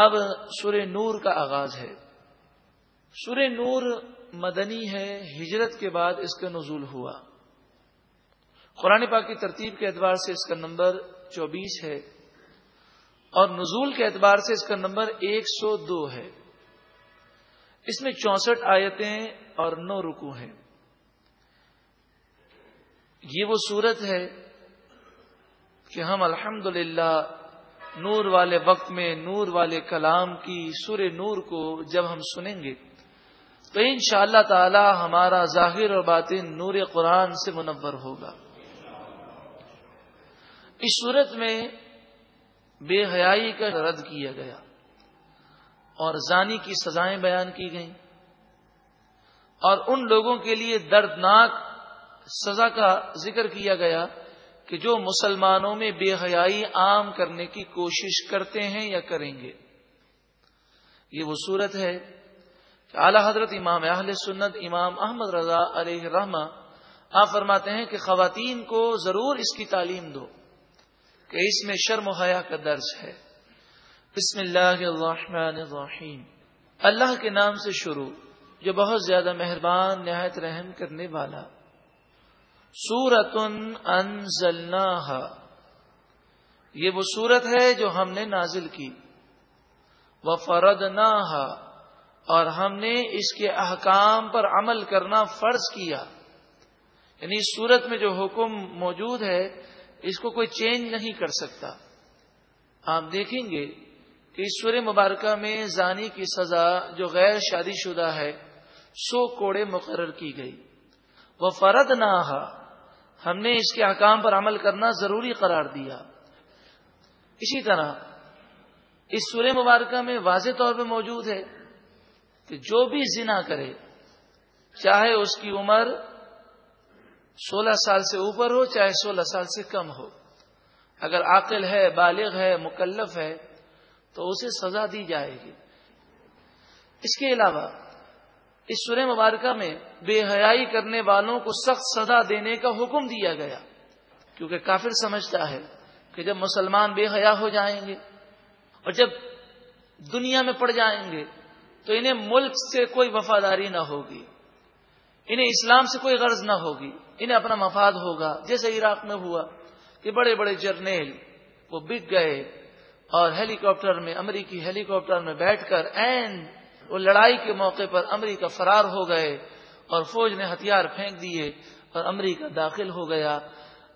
اب سور نور کا آغاز ہے۔ سور نور مدنی ہے، ہجرت کے بعد اس کا نزول ہوا۔ قرآن پاک کی ترتیب کے اعتبار سے اس کا نمبر چوبیس ہے اور نزول کے اعتبار سے اس کا نمبر ایک سو دو ہے۔ اس میں چونسٹھ آیتیں اور نو رکو ہیں۔ یہ وہ صورت ہے کہ ہم الحمد نور والے وقت میں نور والے کلام کی سور نور کو جب ہم سنیں گے، تو ان شاء اللہ تعالی ہمارا ظاہر اور باطن نور قرآن سے منور ہوگا۔ اس صورت میں بے حیائی کا رد کیا گیا اور زانی کی سزائیں بیان کی گئیں۔ اور ان لوگوں کے لیے دردناک سزا کا ذکر کیا گیا کہ جو مسلمانوں میں بے حیائی عام کرنے کی کوشش کرتے ہیں یا کریں گے۔ یہ وہ صورت ہے کہ اعلی حضرت امام اہل سنت امام احمد رضا علیہ رحمہ آپ فرماتے ہیں کہ خواتین کو ضرور اس کی تعلیم دو کہ اس میں شرم و حیا کا درج ہے۔ بسم اللہ الرحمن الرحیم۔ اللہ کے نام سے شروع جو بہت زیادہ مہربان، نہایت رحم کرنے والا سورت انزلناها یہ وہ سورت ہے جو ہم نے نازل کی۔ وہ فرد اور ہم نے اس کے احکام پر عمل کرنا فرض کیا۔ یعنی اس صورت میں جو حکم موجود ہے، اس کو کوئی چینج نہیں کر سکتا۔ آپ دیکھیں گے کہ سور مبارکہ میں زانی کی سزا جو غیر شادی شدہ ہے، سو کوڑے مقرر کی گئی۔ وہ فرد نہ ہم نے اس کے احکام پر عمل کرنا ضروری قرار دیا۔ اسی طرح اس سور مبارکہ میں واضح طور پہ موجود ہے کہ جو بھی زنا کرے، چاہے اس کی عمر سولہ سال سے اوپر ہو، چاہے سولہ سال سے کم ہو۔ اگر عاقل ہے، بالغ ہے، مکلف ہے، تو اسے سزا دی جائے گی۔ اس کے علاوہ اس سورہ مبارکہ میں بے حیائی کرنے والوں کو سخت سزا دینے کا حکم دیا گیا۔ کیونکہ کافر سمجھتا ہے کہ جب مسلمان بے حیا ہو جائیں گے اور جب دنیا میں پڑ جائیں گے تو انہیں ملک سے کوئی وفاداری نہ ہوگی، انہیں اسلام سے کوئی غرض نہ ہوگی، انہیں اپنا مفاد ہوگا۔ جیسے عراق میں ہوا کہ بڑے بڑے جرنیل وہ بک گئے اور ہیلی کاپٹر میں، امریکی ہیلی کاپٹر میں بیٹھ کر این وہ لڑائی کے موقع پر امریکہ فرار ہو گئے اور فوج نے ہتھیار پھینک دیے اور امریکہ داخل ہو گیا۔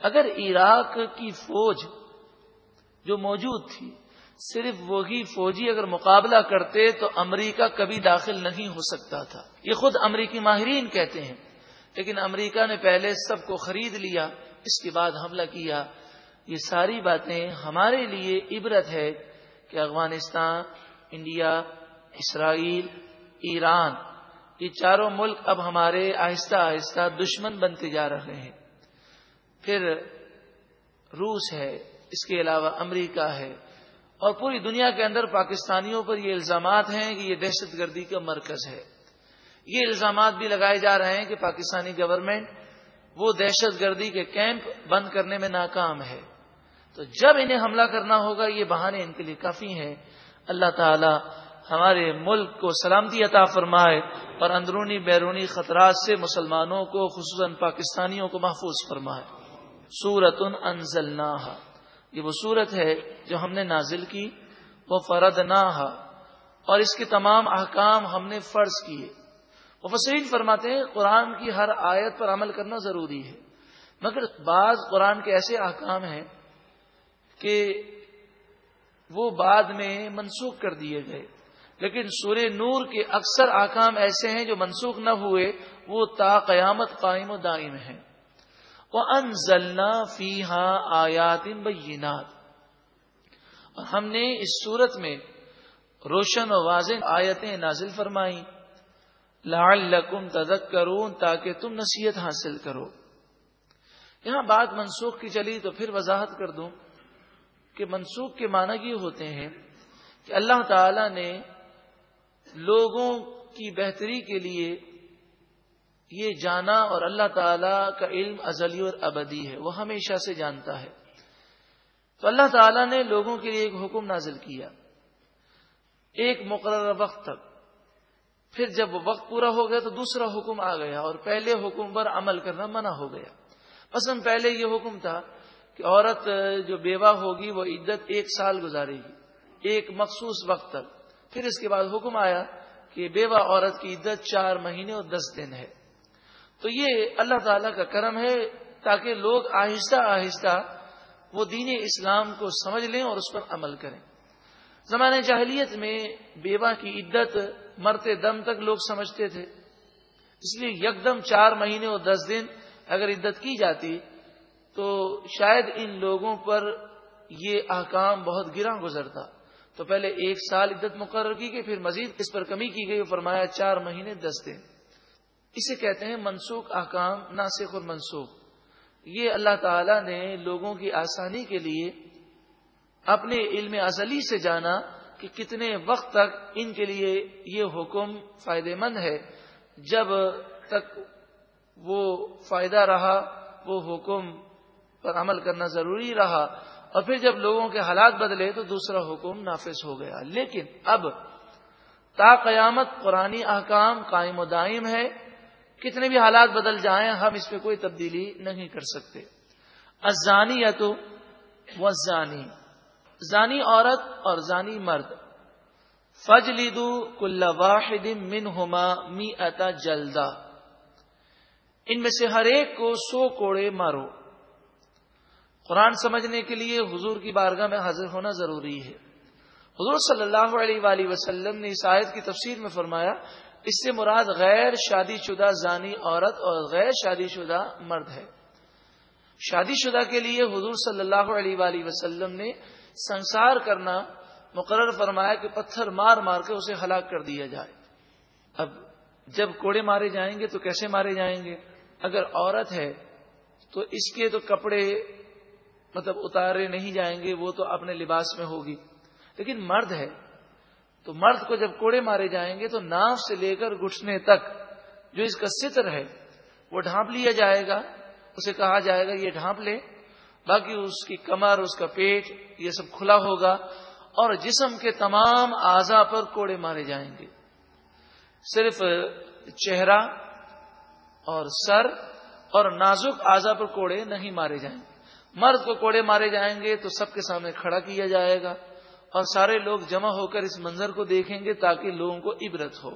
اگر عراق کی فوج جو موجود تھی صرف وہی فوجی اگر مقابلہ کرتے تو امریکہ کبھی داخل نہیں ہو سکتا تھا۔ یہ خود امریکی ماہرین کہتے ہیں، لیکن امریکہ نے پہلے سب کو خرید لیا، اس کے بعد حملہ کیا۔ یہ ساری باتیں ہمارے لیے عبرت ہے کہ افغانستان، انڈیا اسرائیل، ایران، یہ چاروں ملک اب ہمارے آہستہ آہستہ دشمن بنتے جا رہے ہیں۔ پھر روس ہے، اس کے علاوہ امریکہ ہے۔ اور پوری دنیا کے اندر پاکستانیوں پر یہ الزامات ہیں کہ یہ دہشت گردی کا مرکز ہے۔ یہ الزامات بھی لگائے جا رہے ہیں کہ پاکستانی گورنمنٹ وہ دہشت گردی کے کیمپ بند کرنے میں ناکام ہے۔ تو جب انہیں حملہ کرنا ہوگا، یہ بہانے ان کے لیے کافی ہیں۔ اللہ تعالی ہمارے ملک کو سلامتی عطا فرمائے اور اندرونی بیرونی خطرات سے مسلمانوں کو، خصوصاً پاکستانیوں کو محفوظ فرمائے۔ سورت انزلناها یہ وہ صورت ہے جو ہم نے نازل کی۔ وہ فرد اور اس کے تمام احکام ہم نے فرض کیے۔ وہ فرماتے ہیں، قرآن کی ہر آیت پر عمل کرنا ضروری ہے۔ مگر بعض قرآن کے ایسے احکام ہیں کہ وہ بعد میں منسوخ کر دیے گئے۔ لیکن سورہ نور کے اکثر احکام ایسے ہیں جو منسوخ نہ ہوئے، وہ تا قیامت قائم و دائم ہیں۔ انزلنا فی ہاں آیات بینات اور ہم نے اس صورت میں روشن و واضح آیتیں نازل فرمائی لعلکم تذکرون، تاکہ تم نصیحت حاصل کرو۔ یہاں بات منسوخ کی چلی تو پھر وضاحت کر دوں کہ منسوخ کے معنی یہ ہوتے ہیں کہ اللہ تعالی نے لوگوں کی بہتری کے لیے یہ جانا اور اللہ تعالی کا علم ازلی اور ابدی ہے، وہ ہمیشہ سے جانتا ہے۔ تو اللہ تعالیٰ نے لوگوں کے لیے ایک حکم نازل کیا۔ ایک مقررہ وقت تک۔ پھر جب وہ وقت پورا ہو گیا تو دوسرا حکم آ گیا اور پہلے حکم پر عمل کرنا منع ہو گیا۔ مثلا پہلے یہ حکم تھا کہ عورت جو بیوہ ہوگی وہ عدت ایک سال گزارے گی، ایک مخصوص وقت تک۔ پھر اس کے بعد حکم آیا کہ بیوہ عورت کی عدت چار مہینے اور دس دن ہے۔ تو یہ اللہ تعالی کا کرم ہے تاکہ لوگ آہستہ آہستہ وہ دین اسلام کو سمجھ لیں اور اس پر عمل کریں۔ زمانے جاہلیت میں بیوہ کی عدت مرتے دم تک لوگ سمجھتے تھے۔ اس لیے یکدم چار مہینے اور دس دن اگر عدت کی جاتی تو شاید ان لوگوں پر یہ احکام بہت گراں گزرتا۔ تو پہلے ایک سال عدت مقرر کی گئی، پھر مزید اس پر کمی کی گئی فرمایا چار مہینے دس دن۔ اسے کہتے ہیں منسوخ احکام، ناسخ اور منسوخ۔ یہ اللہ تعالی نے لوگوں کی آسانی کے لیے اپنے علم ازلی سے جانا کہ کتنے وقت تک ان کے لیے یہ حکم فائدے مند ہے۔ جب تک وہ فائدہ رہا، وہ حکم پر عمل کرنا ضروری رہا۔ اور پھر جب لوگوں کے حالات بدلے تو دوسرا حکم نافذ ہو گیا۔ لیکن اب تا قیامت قرآن احکام قائم و دائم ہے، کتنے بھی حالات بدل جائیں ہم اس پہ کوئی تبدیلی نہیں کر سکتے۔ ازانی یا تو وہ زانی عورت اور زانی مرد۔ فج لیدو کل واحد من ہوما می اتا جلدا ان میں سے ہر ایک کو سو کوڑے مارو۔ قرآن سمجھنے کے لیے حضور کی بارگاہ میں حاضر ہونا ضروری ہے۔ حضور صلی اللہ علیہ وآلہ وسلم نے اس آیت کی تفسیر میں فرمایا، اس سے مراد غیر شادی شدہ زانی عورت اور غیر شادی شدہ مرد ہے۔ شادی شدہ کے لیے حضور صلی اللہ علیہ وآلہ وسلم نے سنسار کرنا مقرر فرمایا کہ پتھر مار مار کے اسے ہلاک کر دیا جائے۔ اب جب کوڑے مارے جائیں گے تو کیسے مارے جائیں گے؟ اگر عورت ہے تو اس کے تو کپڑے مطلب اتارے نہیں جائیں گے، وہ تو اپنے لباس میں ہوگی۔ لیکن مرد ہے، تو مرد کو جب کوڑے مارے جائیں گے، تو ناف سے لے کر گھٹنے تک جو اس کا ستر ہے، وہ ڈھانپ لیا جائے گا، اسے کہا جائے گا، یہ ڈھانپ لے۔ باقی اس کی کمر، اس کا پیٹ، یہ سب کھلا ہوگا۔ اور جسم کے تمام اعضا پر کوڑے مارے جائیں گے۔ صرف چہرہ اور سر اور نازک اعضا پر کوڑے نہیں مارے جائیں گے۔ مرد کو کوڑے مارے جائیں گے تو سب کے سامنے کھڑا کیا جائے گا اور سارے لوگ جمع ہو کر اس منظر کو دیکھیں گے تاکہ لوگوں کو عبرت ہو۔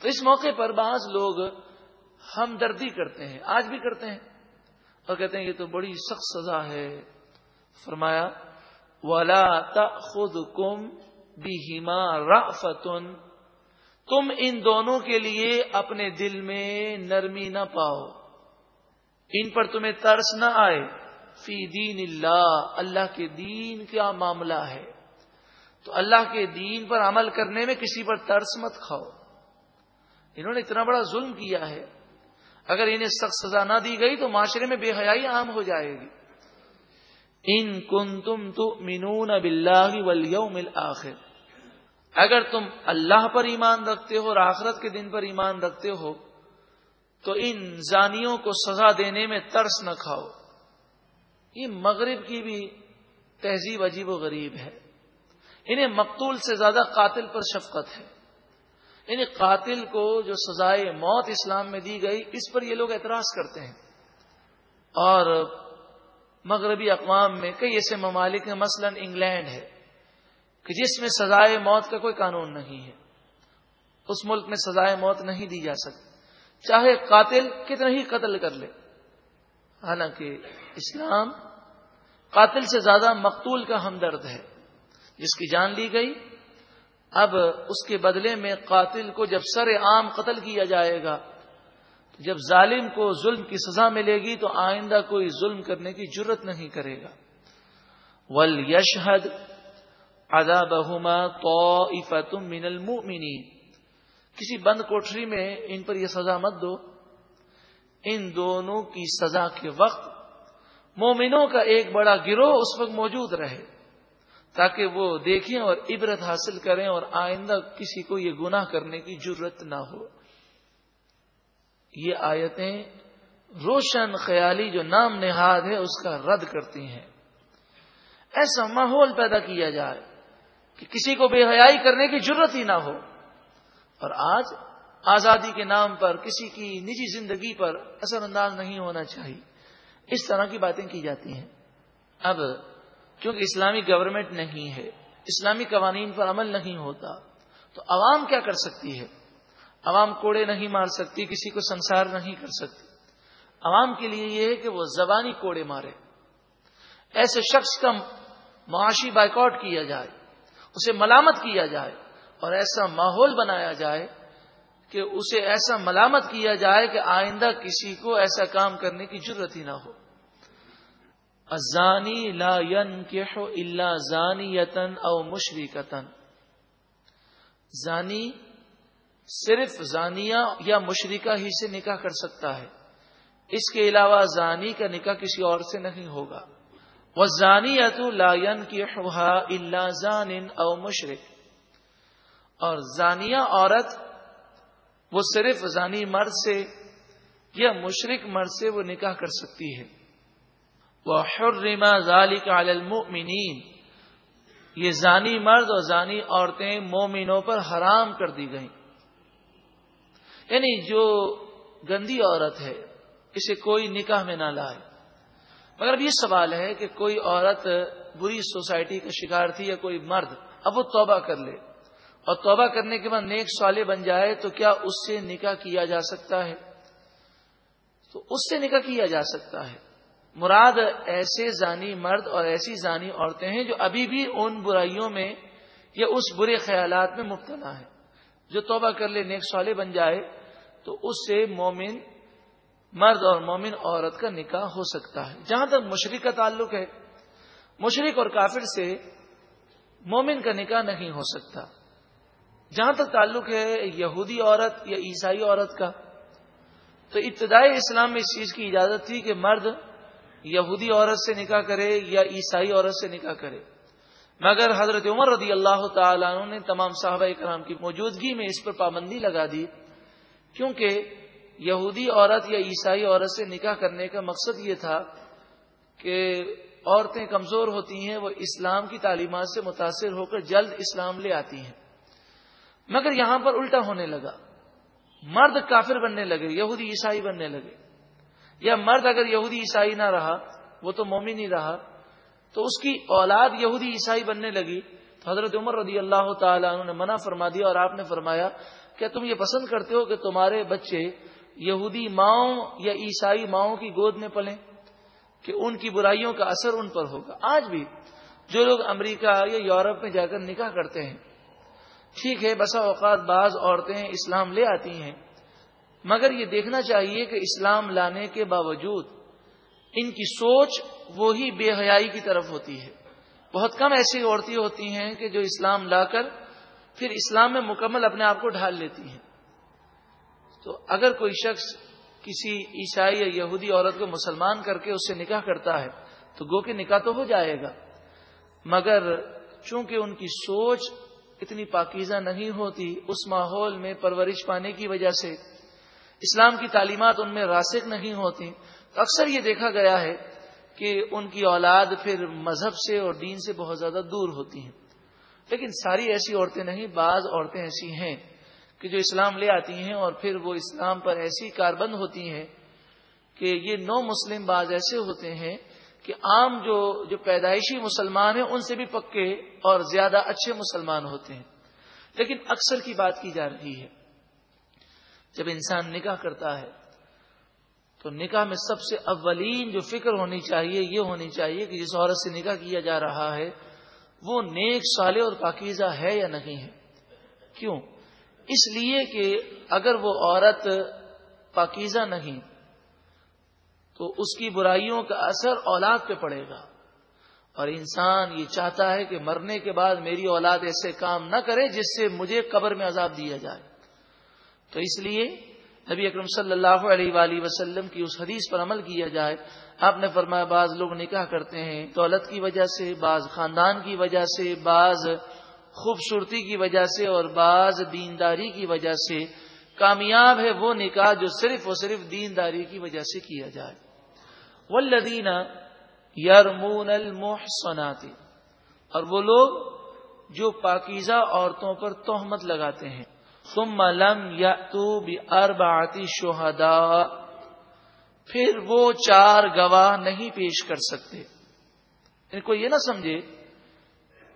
تو اس موقع پر بعض لوگ ہمدردی کرتے ہیں، آج بھی کرتے ہیں۔ اور کہتے ہیں یہ تو بڑی سخت سزا ہے۔ فرمایا، ولا خود کم بیما رافتن تم ان دونوں کے لیے اپنے دل میں نرمی نہ پاؤ۔ ان پر تمہیں ترس نہ آئے۔ فی دین اللہ اللہ کے دین کیا معاملہ ہے۔ تو اللہ کے دین پر عمل کرنے میں کسی پر ترس مت کھاؤ۔ انہوں نے اتنا بڑا ظلم کیا ہے۔ اگر انہیں سخت سزا نہ دی گئی تو معاشرے میں بے حیائی عام ہو جائے گی۔ ان کن تم تو مینون اب اللہ آخر اگر تم اللہ پر ایمان رکھتے ہو اور آخرت کے دن پر ایمان رکھتے ہو تو ان زانیوں کو سزا دینے میں ترس نہ کھاؤ۔ یہ مغرب کی بھی تہذیب عجیب و غریب ہے۔ انہیں مقتول سے زیادہ قاتل پر شفقت ہے۔ یعنی قاتل کو جو سزائے موت اسلام میں دی گئی، اس پر یہ لوگ اعتراض کرتے ہیں۔ اور مغربی اقوام میں کئی ایسے ممالک ہیں، مثلا انگلینڈ ہے، کہ جس میں سزائے موت کا کوئی قانون نہیں ہے۔ اس ملک میں سزائے موت نہیں دی جا سکتی۔ چاہے قاتل کتنا ہی قتل کر لے، حالانکہ اسلام قاتل سے زیادہ مقتول کا ہمدرد ہے۔ جس کی جان لی گئی، اب اس کے بدلے میں قاتل کو جب سر عام قتل کیا جائے گا، جب ظالم کو ظلم کی سزا ملے گی، تو آئندہ کوئی ظلم کرنے کی ضرورت نہیں کرے گا۔ ول یشہد ادا بہما تو من المؤمنین کسی بند کوٹری میں ان پر یہ سزا مت دو۔ ان دونوں کی سزا کے وقت مومنوں کا ایک بڑا گروہ اس وقت موجود رہے تاکہ وہ دیکھیں اور عبرت حاصل کریں اور آئندہ کسی کو یہ گناہ کرنے کی ضرورت نہ ہو۔ یہ آیتیں روشن خیالی جو نام نہاد ہے، اس کا رد کرتی ہیں۔ ایسا ماحول پیدا کیا جائے کہ کسی کو بے حیائی کرنے کی ضرورت ہی نہ ہو۔ اور آج آزادی کے نام پر کسی کی نجی زندگی پر اثر انداز نہیں ہونا چاہیے۔ اس طرح کی باتیں کی جاتی ہیں۔ اب کیونکہ اسلامی گورنمنٹ نہیں ہے، اسلامی قوانین پر عمل نہیں ہوتا، تو عوام کیا کر سکتی ہے؟ عوام کوڑے نہیں مار سکتی، کسی کو سنسار نہیں کر سکتی۔ عوام کے لیے یہ ہے کہ وہ زبانی کوڑے مارے۔ ایسے شخص کا معاشی بائیکاٹ کیا جائے، اسے ملامت کیا جائے اور ایسا ماحول بنایا جائے کہ اسے ایسا ملامت کیا جائے کہ آئندہ کسی کو ایسا کام کرنے کی ضرورت ہی نہ ہو۔ ازانی لا اللہ زانی یتن او مشرقن زانی صرف زانیہ یا مشرقہ ہی سے نکاح کر سکتا ہے۔ اس کے علاوہ زانی کا نکاح کسی اور سے نہیں ہوگا۔ وہ زانی لائن کی اللہ زان او مشرق اور زانیہ عورت وہ صرف زانی مرد سے یا مشرق مرد سے وہ نکاح کر سکتی ہے۔ وہ حرما ظالی کا یہ زانی مرد اور زانی عورتیں مومنوں پر حرام کر دی گئیں۔ یعنی جو گندی عورت ہے، اسے کوئی نکاح میں نہ لائے۔ مگر اب یہ سوال ہے کہ کوئی عورت بری سوسائٹی کا شکار تھی یا کوئی مرد، اب وہ توبہ کر لے۔ اور توبہ کرنے کے بعد نیک سوالے بن جائے تو کیا اس سے نکاح کیا جا سکتا ہے؟ تو اس سے نکاح کیا جا سکتا ہے۔ مراد ایسے زانی مرد اور ایسی زانی عورتیں ہیں جو ابھی بھی ان برائیوں میں یا اس برے خیالات میں مبتلا ہے جو توبہ کر لے، نیک سوالے بن جائے، تو اس سے مومن مرد اور مومن عورت کا نکاح ہو سکتا ہے۔ جہاں تک مشرق کا تعلق ہے مشرق اور کافر سے مومن کا نکاح نہیں ہو سکتا۔ جہاں تک تعلق ہے یہودی عورت یا عیسائی عورت کا، تو ابتدائی اسلام میں اس چیز کی اجازت تھی کہ مرد یہودی عورت سے نکاح کرے یا عیسائی عورت سے نکاح کرے۔ مگر حضرت عمر رضی اللہ تعالیٰ عنہ نے تمام صحابہ کرام کی موجودگی میں اس پر پابندی لگا دی، کیونکہ یہودی عورت یا عیسائی عورت سے نکاح کرنے کا مقصد یہ تھا کہ عورتیں کمزور ہوتی ہیں، وہ اسلام کی تعلیمات سے متاثر ہو کر جلد اسلام لے آتی ہیں۔ مگر یہاں پر الٹا ہونے لگا۔ مرد کافر بننے لگے، یہودی عیسائی بننے لگے۔ یا مرد اگر یہودی عیسائی نہ رہا، وہ تو مومی نہیں رہا، تو اس کی اولاد یہودی عیسائی بننے لگی۔ تو حضرت عمر رضی اللہ تعالیٰ عنہ نے منع فرما دیا اور آپ نے فرمایا کیا تم یہ پسند کرتے ہو کہ تمہارے بچے یہودی ماؤں یا عیسائی ماؤں کی گود میں پلیں، کہ ان کی برائیوں کا اثر ان پر ہوگا۔ آج بھی جو لوگ امریکہ یا یورپ میں جا کر نکاح کرتے ہیں، ٹھیک ہے، بسا اوقات بعض عورتیں اسلام لے آتی ہیں مگر یہ دیکھنا چاہیے کہ اسلام لانے کے باوجود ان کی سوچ وہی بے حیائی کی طرف ہوتی ہے۔ بہت کم ایسی عورتیں ہوتی ہیں کہ جو اسلام لا کر پھر اسلام میں مکمل اپنے آپ کو ڈھال لیتی ہیں۔ تو اگر کوئی شخص کسی عیسائی یا یہودی عورت کو مسلمان کر کے اس سے نکاح کرتا ہے تو گو کے نکاح تو ہو جائے گا۔ مگر چونکہ ان کی سوچ اتنی پاکیزہ نہیں ہوتی، اس ماحول میں پرورش پانے کی وجہ سے اسلام کی تعلیمات ان میں راسک نہیں ہوتی۔ تو اکثر یہ دیکھا گیا ہے کہ ان کی اولاد پھر مذہب سے اور دین سے بہت زیادہ دور ہوتی ہیں۔ لیکن ساری ایسی عورتیں نہیں، بعض عورتیں ایسی ہیں کہ جو اسلام لے آتی ہیں اور پھر وہ اسلام پر ایسی کاربند ہوتی ہیں کہ یہ نو مسلم بعض ایسے ہوتے ہیں کہ عام جو جو پیدائشی مسلمان ہیں ان سے بھی پکے اور زیادہ اچھے مسلمان ہوتے ہیں۔ لیکن اکثر کی بات کی جا رہی ہے۔ جب انسان نکاح کرتا ہے، تو نکاح میں سب سے اولین جو فکر ہونی چاہیے، یہ ہونی چاہیے کہ جس عورت سے نکاح کیا جا رہا ہے، وہ نیک سالے اور پاکیزہ ہے یا نہیں ہے؟ کیوں؟ اس لیے کہ اگر وہ عورت پاکیزہ نہیں، تو اس کی برائیوں کا اثر اولاد پہ پڑے گا۔ اور انسان یہ چاہتا ہے کہ مرنے کے بعد میری اولاد ایسے کام نہ کرے جس سے مجھے قبر میں عذاب دیا جائے۔ تو اس لیے نبی اکرم صلی اللہ علیہ وآلہ وسلم کی اس حدیث پر عمل کیا جائے۔ آپ نے فرمایا بعض لوگ نکاح کرتے ہیں، دولت کی وجہ سے، بعض خاندان کی وجہ سے، بعض خوبصورتی کی وجہ سے اور بعض دینداری کی وجہ سے۔ کامیاب ہے وہ نکاح جو صرف اور صرف دینداری کی وجہ سے کیا جائے۔ والذین یرمون المحصنات۔ اور وہ لوگ جو پاکیزہ عورتوں پر تہمت لگاتے ہیں۔ ثم لم یا تو ارباتی شہدا پھر وہ چار گواہ نہیں پیش کر سکتے۔ یعنی ان کو یہ نہ سمجھے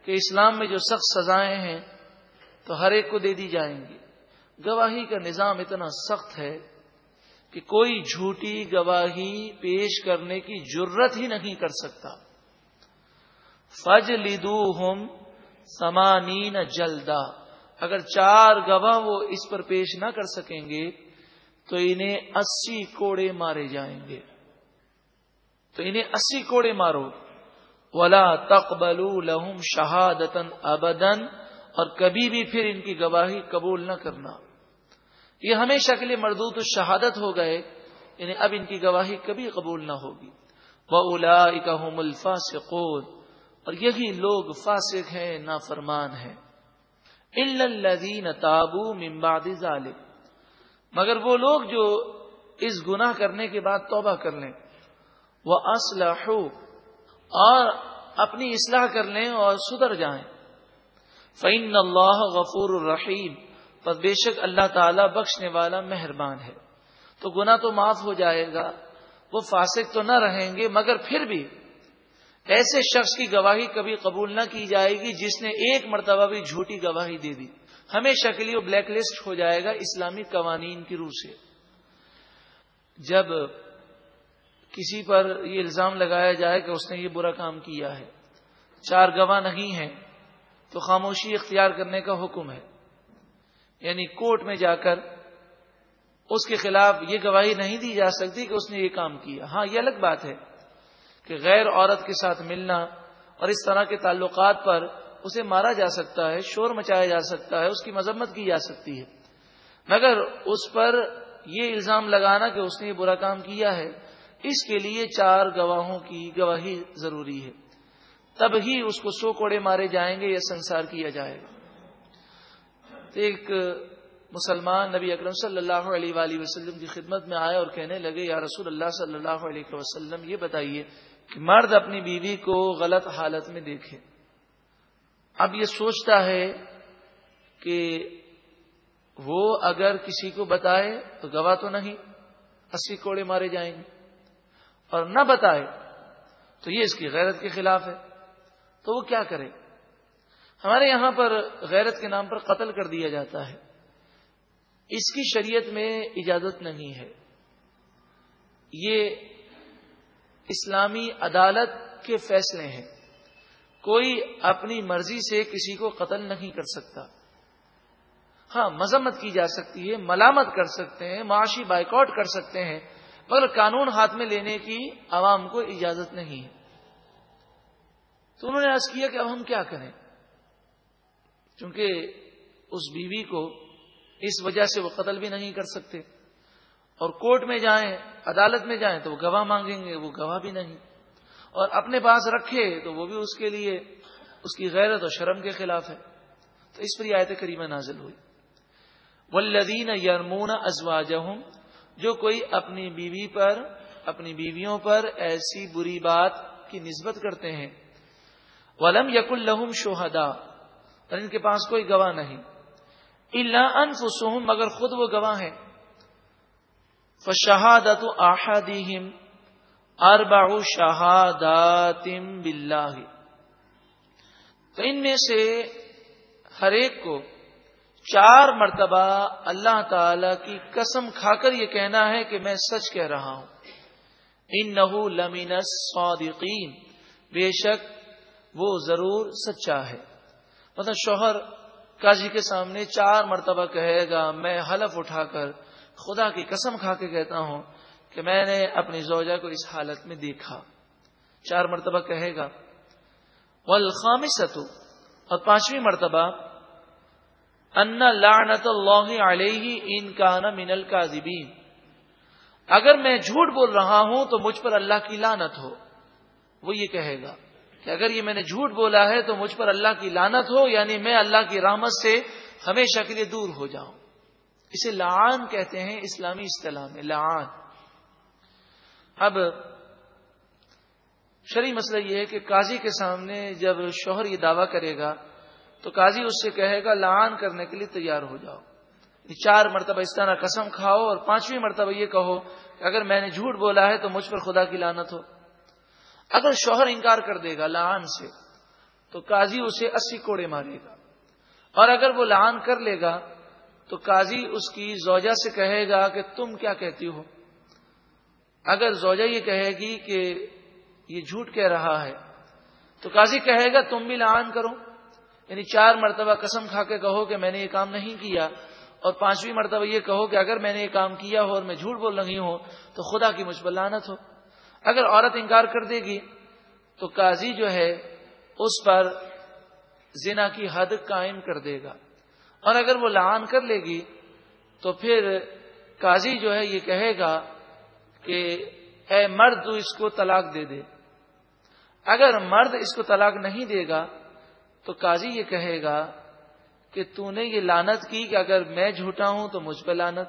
کہ اسلام میں جو سخت سزائیں ہیں، تو ہر ایک کو دے دی جائیں گی۔ گواہی کا نظام اتنا سخت ہے کہ کوئی جھوٹی گواہی پیش کرنے کی ضرورت ہی نہیں کر سکتا۔ فج لیدو ہم سمانین جلدا اگر چار گواہ وہ اس پر پیش نہ کر سکیں گے، تو انہیں اسی کوڑے مارے جائیں گے۔ تو انہیں اسی کوڑے مارو۔ ولا تقبل لہم شہادتن ابدن اور کبھی بھی پھر ان کی گواہی قبول نہ کرنا۔ یہ ہمیشہ کے لیے مردود شہادت ہو گئے، انہیں اب ان کی گواہی کبھی قبول نہ ہوگی۔ وہ الا اکم اور یہی لوگ فاسق ہیں، نافرمان ہیں۔ تابو ممباد ظالم مگر وہ لوگ جو اس گناہ کرنے کے بعد توبہ کر لیں۔ وہ اسلح اور اپنی اصلاح کر لیں اور سدھر جائیں۔ فعین اللہ غفور الرحیم پر بے شک اللہ تعالی بخشنے والا مہربان ہے۔ تو گنا تو معاف ہو جائے گا۔ وہ فاسق تو نہ رہیں گے، مگر پھر بھی ایسے شخص کی گواہی کبھی قبول نہ کی جائے گی جس نے ایک مرتبہ بھی جھوٹی گواہی دے دی۔ ہمیشہ کے لیے وہ بلیک لسٹ ہو جائے گا اسلامی قوانین کی روح سے۔ جب کسی پر یہ الزام لگایا جائے کہ اس نے یہ برا کام کیا ہے، چار گواہ نہیں ہیں، تو خاموشی اختیار کرنے کا حکم ہے۔ یعنی کورٹ میں جا کر اس کے خلاف یہ گواہی نہیں دی جا سکتی کہ اس نے یہ کام کیا۔ ہاں یہ الگ بات ہے۔ کہ غیر عورت کے ساتھ ملنا اور اس طرح کے تعلقات پر اسے مارا جا سکتا ہے، شور مچایا جا سکتا ہے، اس کی مذمت کی جا سکتی ہے۔ مگر اس پر یہ الزام لگانا کہ اس نے یہ برا کام کیا ہے، اس کے لیے چار گواہوں کی گواہی ضروری ہے۔ تب ہی اس کو سو کوڑے مارے جائیں گے یا سنسار کیا جائے گا۔ ایک مسلمان نبی اکرم صلی اللہ علیہ وآلہ وسلم کی خدمت میں آئے اور کہنے لگے، یا رسول اللہ صلی اللہ علیہ وسلم، یہ بتائیے کہ مرد اپنی بیوی کو غلط حالت میں دیکھے۔ اب یہ سوچتا ہے کہ وہ اگر کسی کو بتائے تو گواہ تو نہیں، اسی کوڑے مارے جائیں گے۔ اور نہ بتائے تو یہ اس کی غیرت کے خلاف ہے۔ تو وہ کیا کرے؟ ہمارے یہاں پر غیرت کے نام پر قتل کر دیا جاتا ہے۔ اس کی شریعت میں اجازت نہیں ہے۔ یہ اسلامی عدالت کے فیصلے ہیں۔ کوئی اپنی مرضی سے کسی کو قتل نہیں کر سکتا۔ ہاں مذمت کی جا سکتی ہے، ملامت کر سکتے ہیں، معاشی بائیکاٹ کر سکتے ہیں، مگر قانون ہاتھ میں لینے کی عوام کو اجازت نہیں۔ ہے تو انہوں نے عرض کیا کہ اب ہم کیا کریں؟ کیونکہ اس بیوی کو اس وجہ سے وہ قتل بھی نہیں کر سکتے۔ اور کورٹ میں جائیں، عدالت میں جائیں تو وہ گواہ مانگیں گے، وہ گواہ بھی نہیں۔ اور اپنے پاس رکھے تو وہ بھی اس کے لیے اس کی غیرت اور شرم کے خلاف ہے۔ تو اس پر یہ آیت کریمہ نازل ہوئی۔ ولدین یرمون ازواج جو کوئی اپنی بیوی پر، اپنی بیویوں پر ایسی بری بات کی نسبت کرتے ہیں۔ ولم یق الحم شوہدا اور ان کے پاس کوئی گواہ نہیں۔ اللہ انفسهم مگر خود وہ گواہ ہیں۔ فشہادت احدہم اربع شہادات باللہ۔ تو ان میں سے ہر ایک کو چار مرتبہ اللہ تعالی کی قسم کھا کر یہ کہنا ہے کہ میں سچ کہہ رہا ہوں۔ ان نحو لمین صادقین بے شک وہ ضرور سچا ہے۔ مطلب شوہر قاضی کے سامنے چار مرتبہ کہے گا، میں حلف اٹھا کر خدا کی قسم کھا کے کہتا ہوں کہ میں نے اپنی زوجہ کو اس حالت میں دیکھا۔ چار مرتبہ کہے گا والخام اور پانچویں مرتبہ ان لعنت اللہ علیہ ان کا من الکاذبین اگر میں جھوٹ بول رہا ہوں تو مجھ پر اللہ کی لانت ہو۔ وہ یہ کہے گا کہ اگر یہ میں نے جھوٹ بولا ہے تو مجھ پر اللہ کی لانت ہو یعنی میں اللہ کی رحمت سے ہمیشہ کے لیے دور ہو جاؤں۔ اسے لعان کہتے ہیں اسلامی اصطلاح میں، لعان۔ اب شرعی مسئلہ یہ ہے کہ قاضی کے سامنے جب شوہر یہ دعویٰ کرے گا، تو قاضی اس سے کہے گا، لعان کرنے کے لیے تیار ہو جاؤ۔ چار مرتبہ اس طرح قسم کھاؤ اور پانچویں مرتبہ یہ کہو کہ اگر میں نے جھوٹ بولا ہے تو مجھ پر خدا کی لانت ہو۔ اگر شوہر انکار کر دے گا لعان سے، تو قاضی اسے اسی کوڑے مارے گا۔ اور اگر وہ لعان کر لے گا تو قاضی اس کی زوجہ سے کہے گا کہ تم کیا کہتی ہو؟ اگر زوجہ یہ کہے گی کہ یہ جھوٹ کہہ رہا ہے، تو قاضی کہے گا تم بھی لعان کرو۔ یعنی چار مرتبہ قسم کھا کے کہو کہ میں نے یہ کام نہیں کیا، اور پانچویں مرتبہ یہ کہو کہ اگر میں نے یہ کام کیا ہو اور میں جھوٹ بول رہی ہوں، تو خدا کی مجھ پر لانت ہو۔ اگر عورت انکار کر دے گی، تو قاضی جو ہے، اس پر زنا کی حد قائم کر دے گا۔ اور اگر وہ لعان کر لے گی تو پھر قاضی جو ہے یہ کہے گا کہ اے مرد تو اس کو طلاق دے دے۔ اگر مرد اس کو طلاق نہیں دے گا تو قاضی یہ کہے گا کہ تو نے یہ لانت کی کہ اگر میں جھوٹا ہوں تو مجھ پہ لانت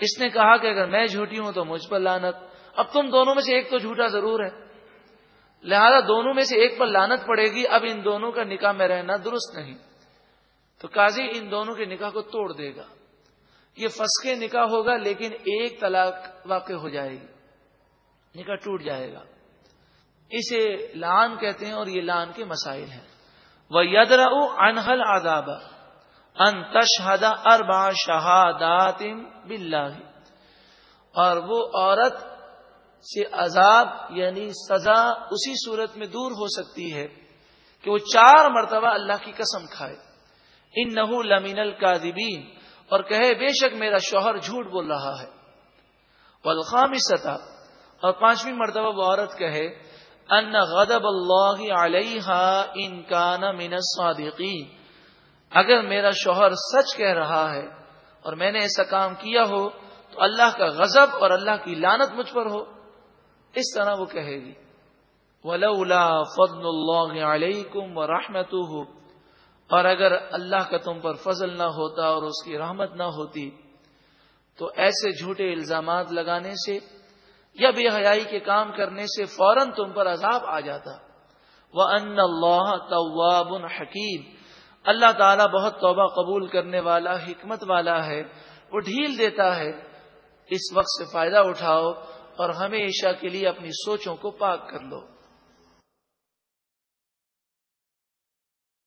اس نے کہا کہ اگر میں جھوٹی ہوں تو مجھ پر لانت اب تم دونوں میں سے ایک تو جھوٹا ضرور ہے۔ لہذا دونوں میں سے ایک پر لانت پڑے گی۔ اب ان دونوں کا نکاح میں رہنا درست نہیں۔ تو قاضی ان دونوں کے نکاح کو توڑ دے گا۔ یہ فسکے نکاح ہوگا لیکن ایک طلاق واقع ہو جائے گی۔ نکاح ٹوٹ جائے گا۔ اسے لان کہتے ہیں اور یہ لان کے مسائل ہیں۔ وہ یدرا انہل آداب ان تشہدا اربا شہادات بلّہ اور وہ عورت سے عذاب یعنی سزا اسی صورت میں دور ہو سکتی ہے کہ وہ چار مرتبہ اللہ کی قسم کھائے۔ ان نحو لمین القادبین اور کہے، بے شک میرا شوہر جھوٹ بول رہا ہے۔ والخام سطح اور پانچویں مرتبہ وہ عورت کہے، ان غدب اللہ علیہ ان کا من الصادقین۔ اگر میرا شوہر سچ کہہ رہا ہے اور میں نے ایسا کام کیا ہو، تو اللہ کا غضب اور اللہ کی لانت مجھ پر ہو۔ اس طرح وہ کہے گی، ولولا فضل اللہ علیکم و اور اگر اللہ کا تم پر فضل نہ ہوتا اور اس کی رحمت نہ ہوتی، تو ایسے جھوٹے الزامات لگانے سے یا بے حیائی کے کام کرنے سے فوراً تم پر عذاب آ جاتا۔ وہ ان اللہ طواب حکیم اللہ تعالیٰ بہت توبہ قبول کرنے والا، حکمت والا ہے، وہ ڈھیل دیتا ہے۔ اس وقت سے فائدہ اٹھاؤ اور ہمیشہ کے لیے اپنی سوچوں کو پاک کر لو۔